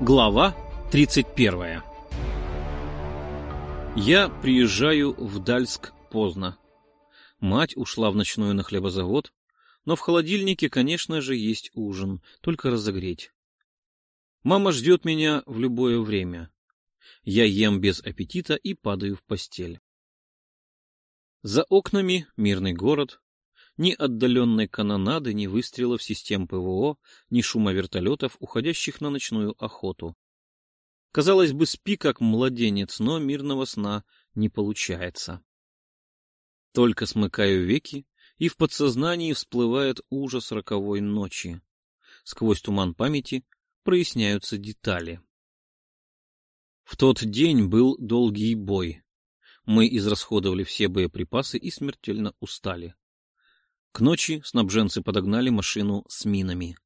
Глава 31 Я приезжаю в Дальск поздно. Мать ушла в ночную на хлебозавод, но в холодильнике, конечно же, есть ужин, только разогреть. Мама ждет меня в любое время. Я ем без аппетита и падаю в постель. За окнами мирный город. Ни отдаленной канонады, ни выстрелов систем ПВО, ни шума вертолетов, уходящих на ночную охоту. Казалось бы, спи как младенец, но мирного сна не получается. Только смыкаю веки, и в подсознании всплывает ужас роковой ночи. Сквозь туман памяти проясняются детали. В тот день был долгий бой. Мы израсходовали все боеприпасы и смертельно устали. К ночи снабженцы подогнали машину с минами.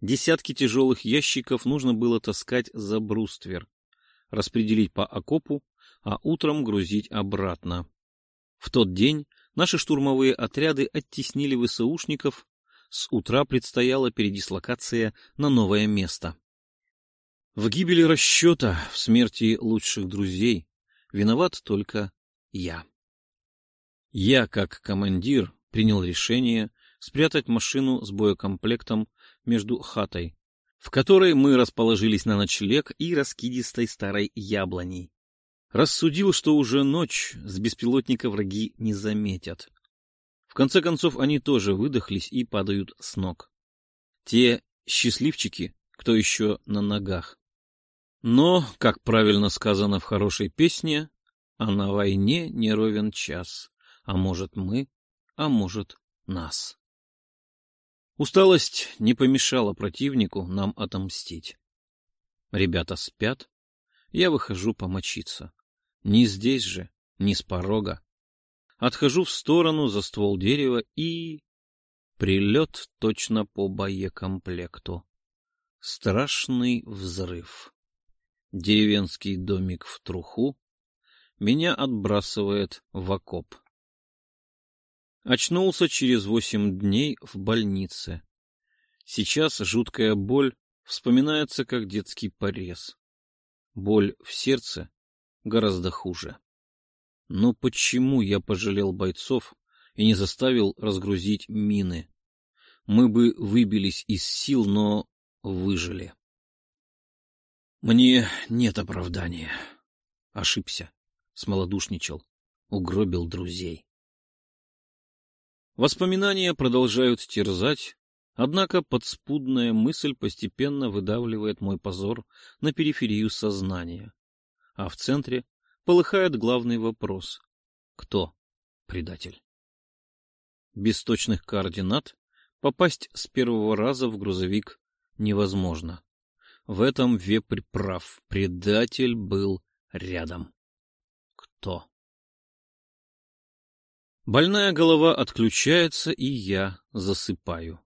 Десятки тяжелых ящиков нужно было таскать за бруствер, распределить по окопу, а утром грузить обратно. В тот день наши штурмовые отряды оттеснили ВСУшников, с утра предстояла передислокация на новое место. В гибели расчета, в смерти лучших друзей виноват только я. Я, как командир, принял решение спрятать машину с боекомплектом между хатой, в которой мы расположились на ночлег и раскидистой старой яблоней. Рассудил, что уже ночь, с беспилотника враги не заметят. В конце концов, они тоже выдохлись и падают с ног. Те счастливчики, кто еще на ногах. Но, как правильно сказано в хорошей песне, а на войне не ровен час, а может мы, а может нас. Усталость не помешала противнику нам отомстить. Ребята спят, я выхожу помочиться. Не здесь же, не с порога. Отхожу в сторону за ствол дерева и... Прилет точно по боекомплекту. Страшный взрыв. Деревенский домик в труху. Меня отбрасывает в окоп. Очнулся через восемь дней в больнице. Сейчас жуткая боль вспоминается как детский порез. Боль в сердце гораздо хуже. Но почему я пожалел бойцов и не заставил разгрузить мины? Мы бы выбились из сил, но выжили. Мне нет оправдания. Ошибся, смолодушничал, угробил друзей. Воспоминания продолжают терзать, однако подспудная мысль постепенно выдавливает мой позор на периферию сознания, а в центре полыхает главный вопрос — кто предатель? Без точных координат попасть с первого раза в грузовик невозможно. В этом вепрь прав, предатель был рядом. Кто? Больная голова отключается, и я засыпаю.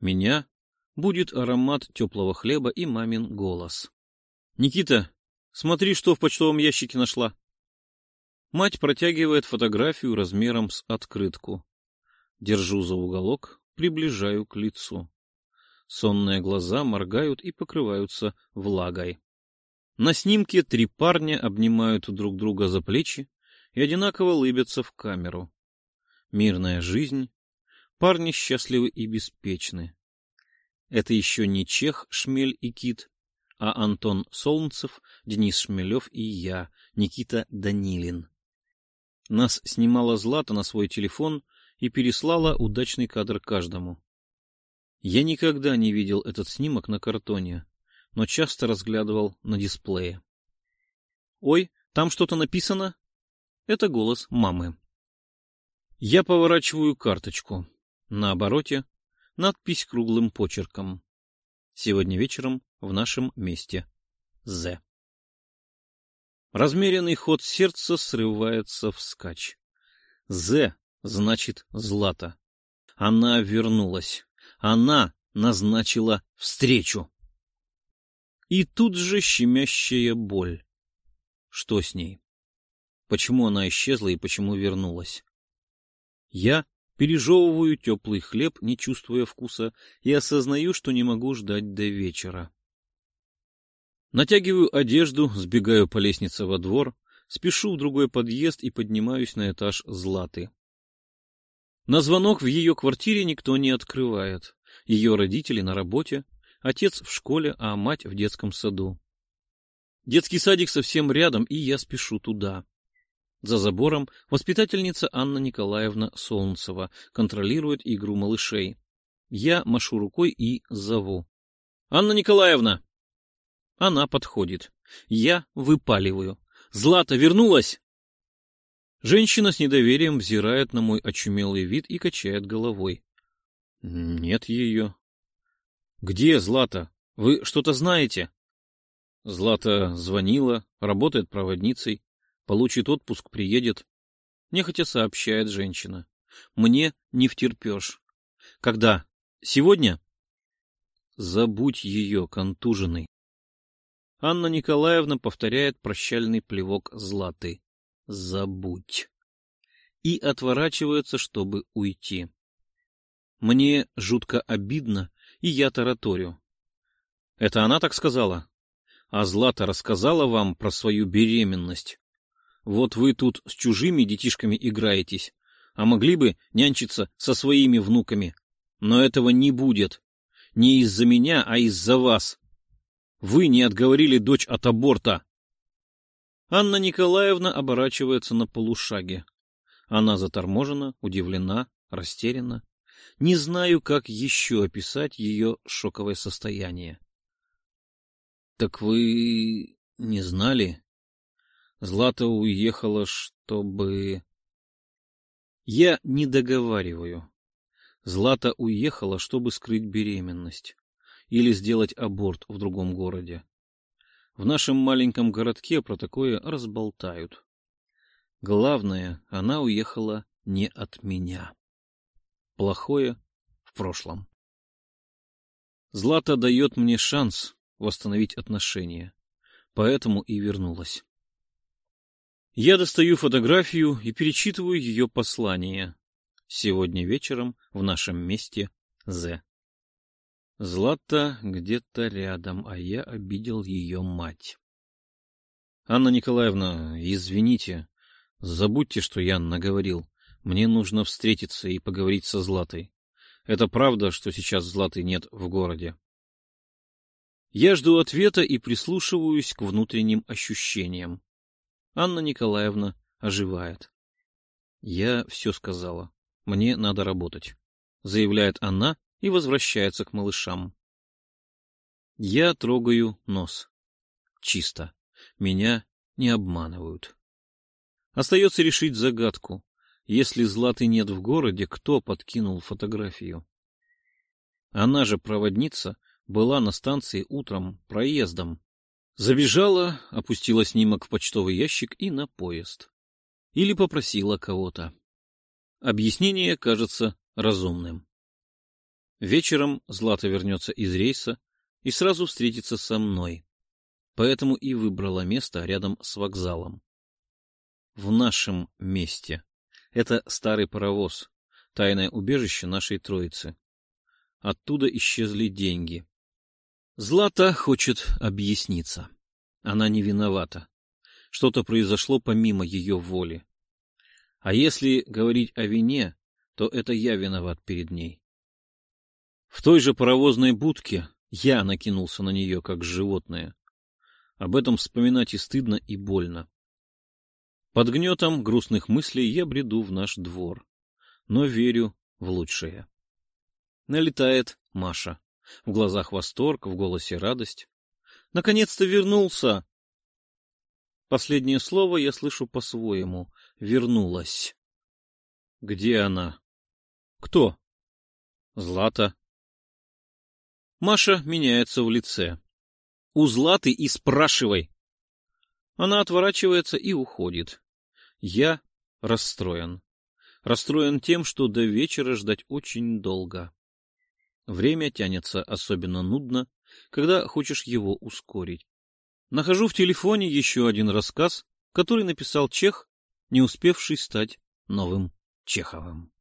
Меня будет аромат теплого хлеба и мамин голос. — Никита, смотри, что в почтовом ящике нашла. Мать протягивает фотографию размером с открытку. Держу за уголок, приближаю к лицу. Сонные глаза моргают и покрываются влагой. На снимке три парня обнимают друг друга за плечи, и одинаково лыбятся в камеру. Мирная жизнь, парни счастливы и беспечны. Это еще не Чех, Шмель и Кит, а Антон Солнцев, Денис Шмелев и я, Никита Данилин. Нас снимала Злата на свой телефон и переслала удачный кадр каждому. Я никогда не видел этот снимок на картоне, но часто разглядывал на дисплее. «Ой, там что-то написано?» Это голос мамы. Я поворачиваю карточку. На обороте надпись круглым почерком. Сегодня вечером в нашем месте. З. Размеренный ход сердца срывается вскачь. З значит Злата. Она вернулась. Она назначила встречу. И тут же щемящая боль. Что с ней? почему она исчезла и почему вернулась. Я пережевываю теплый хлеб, не чувствуя вкуса, и осознаю, что не могу ждать до вечера. Натягиваю одежду, сбегаю по лестнице во двор, спешу в другой подъезд и поднимаюсь на этаж Златы. На звонок в ее квартире никто не открывает. Ее родители на работе, отец в школе, а мать в детском саду. Детский садик совсем рядом, и я спешу туда. За забором воспитательница Анна Николаевна Солнцева контролирует игру малышей. Я машу рукой и зову. «Анна Николаевна!» Она подходит. Я выпаливаю. «Злата вернулась!» Женщина с недоверием взирает на мой очумелый вид и качает головой. Нет ее. Где Злата? Вы что-то знаете? Злата звонила, работает проводницей, получит отпуск, приедет. Нехотя сообщает женщина. Мне не втерпешь. Когда? Сегодня? Забудь ее, контуженный. Анна Николаевна повторяет прощальный плевок Златы забудь. И отворачивается, чтобы уйти. Мне жутко обидно, и я тараторю. Это она так сказала? А Злата рассказала вам про свою беременность. Вот вы тут с чужими детишками играетесь, а могли бы нянчиться со своими внуками. Но этого не будет. Не из-за меня, а из-за вас. Вы не отговорили дочь от аборта. Анна Николаевна оборачивается на полушаге. Она заторможена, удивлена, растеряна. Не знаю, как еще описать ее шоковое состояние. — Так вы не знали? Злата уехала, чтобы... Я не договариваю. Злата уехала, чтобы скрыть беременность или сделать аборт в другом городе. В нашем маленьком городке про такое разболтают. Главное, она уехала не от меня. Плохое в прошлом. Злата дает мне шанс восстановить отношения, поэтому и вернулась. Я достаю фотографию и перечитываю ее послание. Сегодня вечером в нашем месте З. Злата где-то рядом, а я обидел ее мать. Анна Николаевна, извините, забудьте, что я наговорил. Мне нужно встретиться и поговорить со Златой. Это правда, что сейчас Златы нет в городе? Я жду ответа и прислушиваюсь к внутренним ощущениям. Анна Николаевна оживает. Я все сказала. Мне надо работать, заявляет она и возвращается к малышам. Я трогаю нос. Чисто. Меня не обманывают. Остается решить загадку. Если Златы нет в городе, кто подкинул фотографию? Она же проводница была на станции утром проездом. Забежала, опустила снимок в почтовый ящик и на поезд. Или попросила кого-то. Объяснение кажется разумным. Вечером Злата вернется из рейса и сразу встретится со мной. Поэтому и выбрала место рядом с вокзалом. В нашем месте. Это старый паровоз, тайное убежище нашей троицы. Оттуда исчезли деньги. Злата хочет объясниться. Она не виновата. Что-то произошло помимо ее воли. А если говорить о вине, то это я виноват перед ней. В той же паровозной будке я накинулся на нее, как животное. Об этом вспоминать и стыдно, и больно. Под гнетом грустных мыслей я бреду в наш двор, но верю в лучшее. Налетает Маша. В глазах восторг, в голосе радость. Наконец-то вернулся! Последнее слово я слышу по-своему. Вернулась. Где она? Кто? Злата. Маша меняется в лице. У Златы и спрашивай. Она отворачивается и уходит. Я расстроен. Расстроен тем, что до вечера ждать очень долго. Время тянется особенно нудно, когда хочешь его ускорить. Нахожу в телефоне еще один рассказ, который написал чех не успевший стать новым Чеховым.